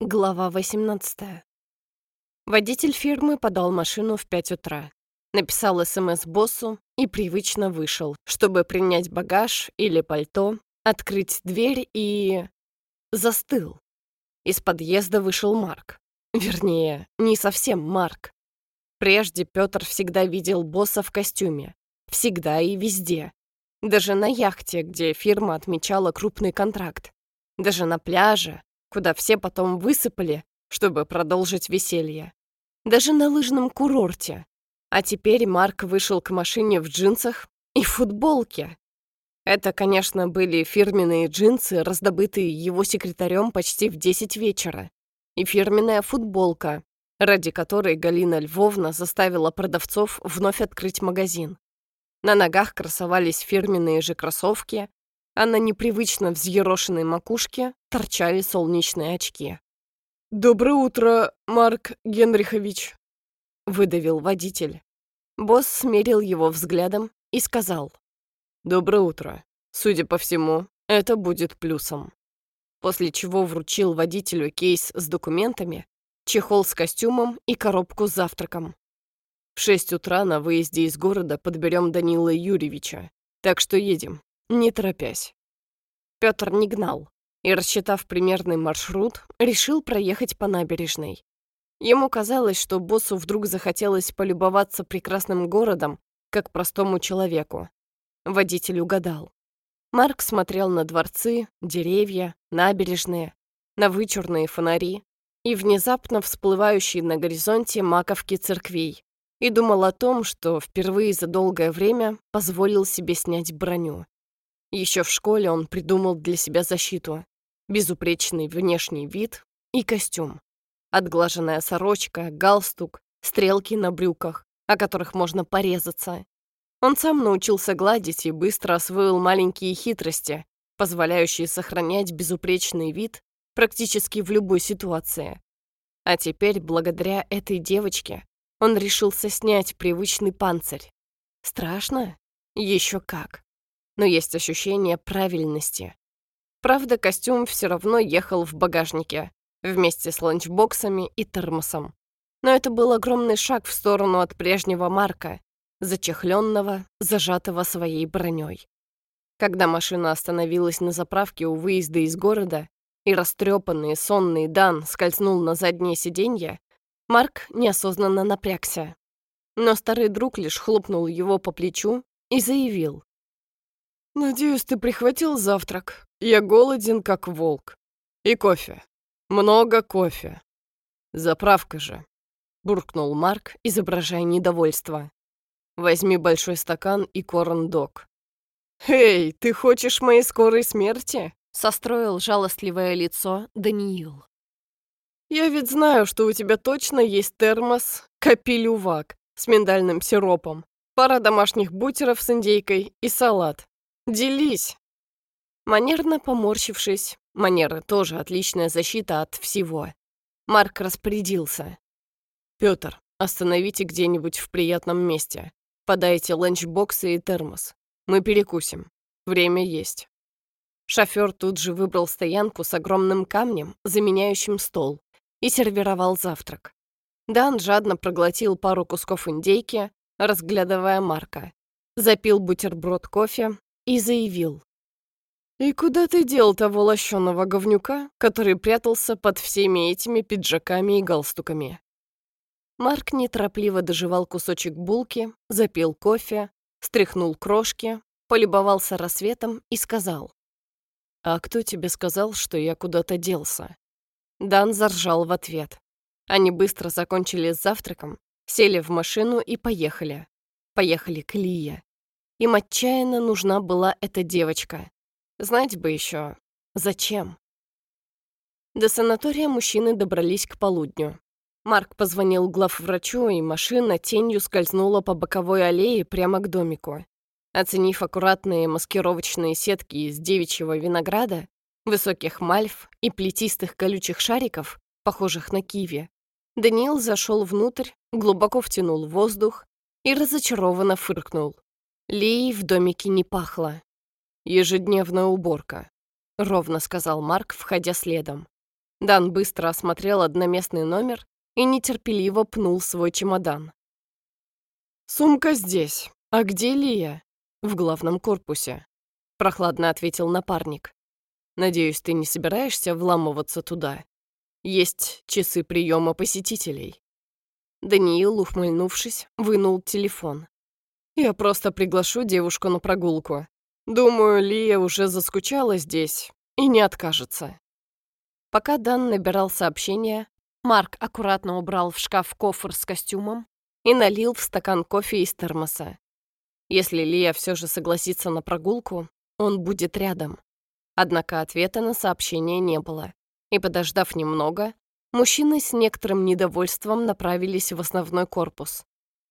Глава 18. Водитель фирмы подал машину в 5 утра. Написал СМС боссу и привычно вышел, чтобы принять багаж или пальто, открыть дверь и... Застыл. Из подъезда вышел Марк. Вернее, не совсем Марк. Прежде Петр всегда видел босса в костюме. Всегда и везде. Даже на яхте, где фирма отмечала крупный контракт. Даже на пляже, куда все потом высыпали, чтобы продолжить веселье. Даже на лыжном курорте. А теперь Марк вышел к машине в джинсах и футболке. Это, конечно, были фирменные джинсы, раздобытые его секретарем почти в 10 вечера, и фирменная футболка, ради которой Галина Львовна заставила продавцов вновь открыть магазин. На ногах красовались фирменные же кроссовки, а на непривычно взъерошенной макушке торчали солнечные очки. «Доброе утро, Марк Генрихович», — выдавил водитель. Босс смерил его взглядом и сказал. «Доброе утро. Судя по всему, это будет плюсом». После чего вручил водителю кейс с документами, чехол с костюмом и коробку с завтраком. В шесть утра на выезде из города подберем Данила Юрьевича, так что едем не торопясь. Петр не гнал и, рассчитав примерный маршрут, решил проехать по набережной. Ему казалось, что боссу вдруг захотелось полюбоваться прекрасным городом, как простому человеку. Водитель угадал. Марк смотрел на дворцы, деревья, набережные, на вычурные фонари и внезапно всплывающие на горизонте маковки церквей и думал о том, что впервые за долгое время позволил себе снять броню. Еще в школе он придумал для себя защиту. Безупречный внешний вид и костюм. Отглаженная сорочка, галстук, стрелки на брюках, о которых можно порезаться. Он сам научился гладить и быстро освоил маленькие хитрости, позволяющие сохранять безупречный вид практически в любой ситуации. А теперь, благодаря этой девочке, он решился снять привычный панцирь. Страшно? Еще как но есть ощущение правильности. Правда, костюм все равно ехал в багажнике, вместе с ланчбоксами и термосом. Но это был огромный шаг в сторону от прежнего Марка, зачехленного, зажатого своей броней. Когда машина остановилась на заправке у выезда из города, и растрепанный, сонный Дан скользнул на заднее сиденье, Марк неосознанно напрягся. Но старый друг лишь хлопнул его по плечу и заявил. «Надеюсь, ты прихватил завтрак. Я голоден, как волк. И кофе. Много кофе. Заправка же», — буркнул Марк, изображая недовольство. «Возьми большой стакан и корн-дог». «Эй, ты хочешь моей скорой смерти?» — состроил жалостливое лицо Даниил. «Я ведь знаю, что у тебя точно есть термос капилювак с миндальным сиропом, пара домашних бутеров с индейкой и салат. Делись!» Манерно поморщившись, манера тоже отличная защита от всего, Марк распорядился. «Пётр, остановите где-нибудь в приятном месте. Подайте ланчбоксы и термос. Мы перекусим. Время есть». Шофёр тут же выбрал стоянку с огромным камнем, заменяющим стол, и сервировал завтрак. Дан жадно проглотил пару кусков индейки, разглядывая Марка. Запил бутерброд кофе, и заявил. «И куда ты дел того лощеного говнюка, который прятался под всеми этими пиджаками и галстуками?» Марк неторопливо доживал кусочек булки, запил кофе, стряхнул крошки, полюбовался рассветом и сказал. «А кто тебе сказал, что я куда-то делся?» Дан заржал в ответ. Они быстро закончили с завтраком, сели в машину и поехали. Поехали к Лие. Им отчаянно нужна была эта девочка. Знать бы еще, зачем. До санатория мужчины добрались к полудню. Марк позвонил главврачу, и машина тенью скользнула по боковой аллее прямо к домику. Оценив аккуратные маскировочные сетки из девичьего винограда, высоких мальв и плетистых колючих шариков, похожих на киви, Даниил зашел внутрь, глубоко втянул воздух и разочарованно фыркнул. Ли в домике не пахло. «Ежедневная уборка», — ровно сказал Марк, входя следом. Дан быстро осмотрел одноместный номер и нетерпеливо пнул свой чемодан. «Сумка здесь. А где Лия?» «В главном корпусе», — прохладно ответил напарник. «Надеюсь, ты не собираешься вламываться туда? Есть часы приема посетителей». Даниил, ухмыльнувшись, вынул телефон. «Я просто приглашу девушку на прогулку. Думаю, Лия уже заскучала здесь и не откажется». Пока Дан набирал сообщение, Марк аккуратно убрал в шкаф кофр с костюмом и налил в стакан кофе из термоса. Если Лия все же согласится на прогулку, он будет рядом. Однако ответа на сообщение не было. И, подождав немного, мужчины с некоторым недовольством направились в основной корпус.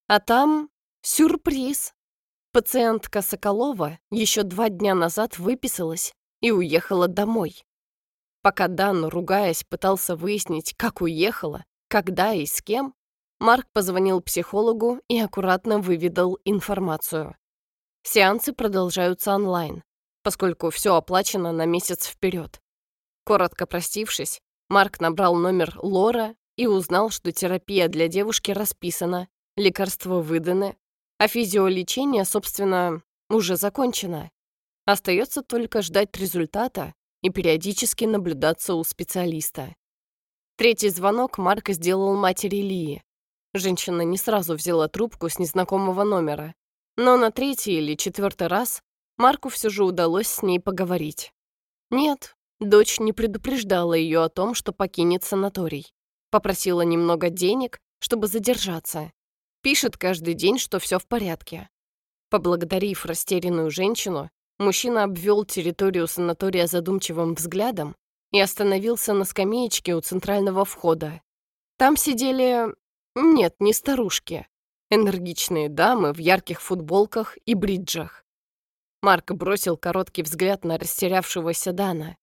А там сюрприз. Пациентка Соколова еще два дня назад выписалась и уехала домой. Пока Дан, ругаясь, пытался выяснить, как уехала, когда и с кем, Марк позвонил психологу и аккуратно выведал информацию. Сеансы продолжаются онлайн, поскольку все оплачено на месяц вперед. Коротко простившись, Марк набрал номер Лора и узнал, что терапия для девушки расписана, лекарства выданы, а физиолечение, собственно, уже закончено. Остается только ждать результата и периодически наблюдаться у специалиста. Третий звонок Марк сделал матери Лии. Женщина не сразу взяла трубку с незнакомого номера, но на третий или четвертый раз Марку все же удалось с ней поговорить. Нет, дочь не предупреждала ее о том, что покинет санаторий. Попросила немного денег, чтобы задержаться. Пишет каждый день, что все в порядке. Поблагодарив растерянную женщину, Мужчина обвел территорию санатория задумчивым взглядом и остановился на скамеечке у центрального входа. Там сидели... Нет, не старушки. Энергичные дамы в ярких футболках и бриджах. Марк бросил короткий взгляд на растерявшегося Дана.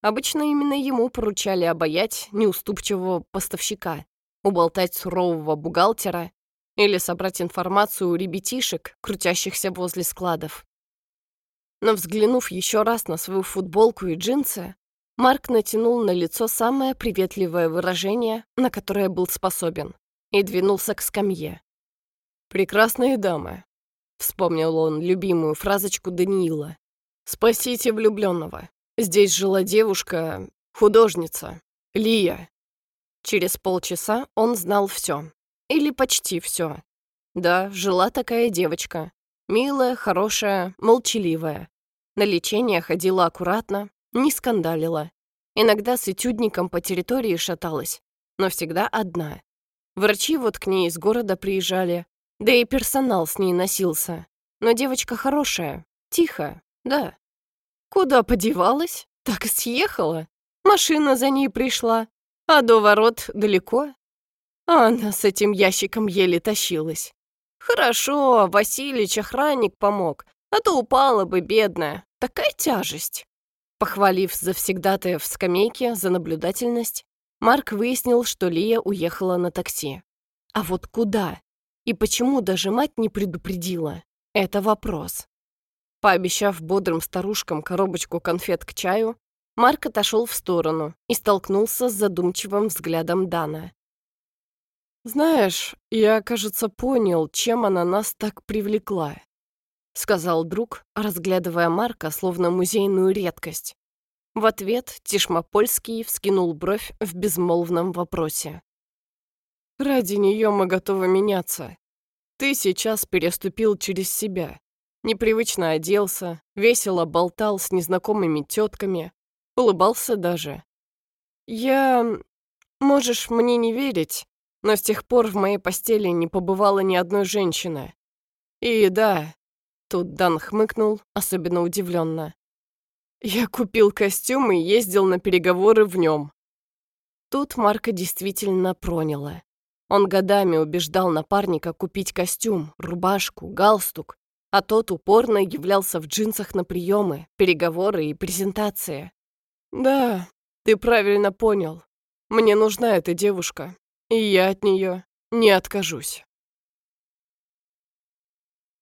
Обычно именно ему поручали обаять неуступчивого поставщика, уболтать сурового бухгалтера или собрать информацию у ребятишек, крутящихся возле складов. Но взглянув еще раз на свою футболку и джинсы, Марк натянул на лицо самое приветливое выражение, на которое был способен, и двинулся к скамье. «Прекрасные дамы», — вспомнил он любимую фразочку Даниила. «Спасите влюбленного. Здесь жила девушка, художница, Лия». Через полчаса он знал все. Или почти все. Да, жила такая девочка. Милая, хорошая, молчаливая. На лечение ходила аккуратно, не скандалила. Иногда с этюдником по территории шаталась, но всегда одна. Врачи вот к ней из города приезжали, да и персонал с ней носился. Но девочка хорошая, тихая, да. Куда подевалась? Так съехала. Машина за ней пришла, а до ворот далеко. А она с этим ящиком еле тащилась. Хорошо, Василич, охранник помог, а то упала бы, бедная. Такая тяжесть. Похвалив завсегдатая в скамейке за наблюдательность, Марк выяснил, что Лия уехала на такси. А вот куда? И почему даже мать не предупредила? Это вопрос. Пообещав бодрым старушкам коробочку конфет к чаю, Марк отошел в сторону и столкнулся с задумчивым взглядом Дана. «Знаешь, я, кажется, понял, чем она нас так привлекла», — сказал друг, разглядывая Марка словно музейную редкость. В ответ Тишмопольский вскинул бровь в безмолвном вопросе. «Ради нее мы готовы меняться. Ты сейчас переступил через себя. Непривычно оделся, весело болтал с незнакомыми тетками, улыбался даже. Я... Можешь мне не верить, но с тех пор в моей постели не побывала ни одной женщины. И да, тут Дан хмыкнул, особенно удивленно. Я купил костюм и ездил на переговоры в нем. Тут Марка действительно проняло. Он годами убеждал напарника купить костюм, рубашку, галстук, а тот упорно являлся в джинсах на приемы, переговоры и презентации. «Да, ты правильно понял. Мне нужна эта девушка, и я от нее не откажусь.